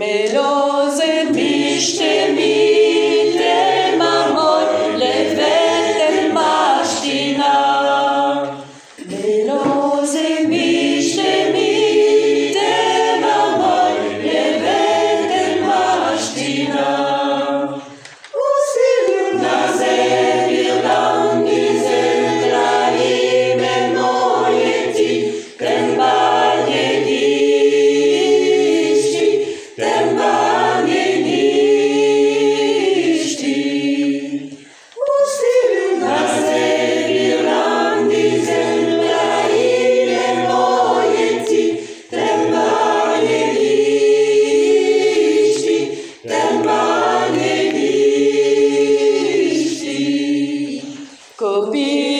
Melose miște mi Be.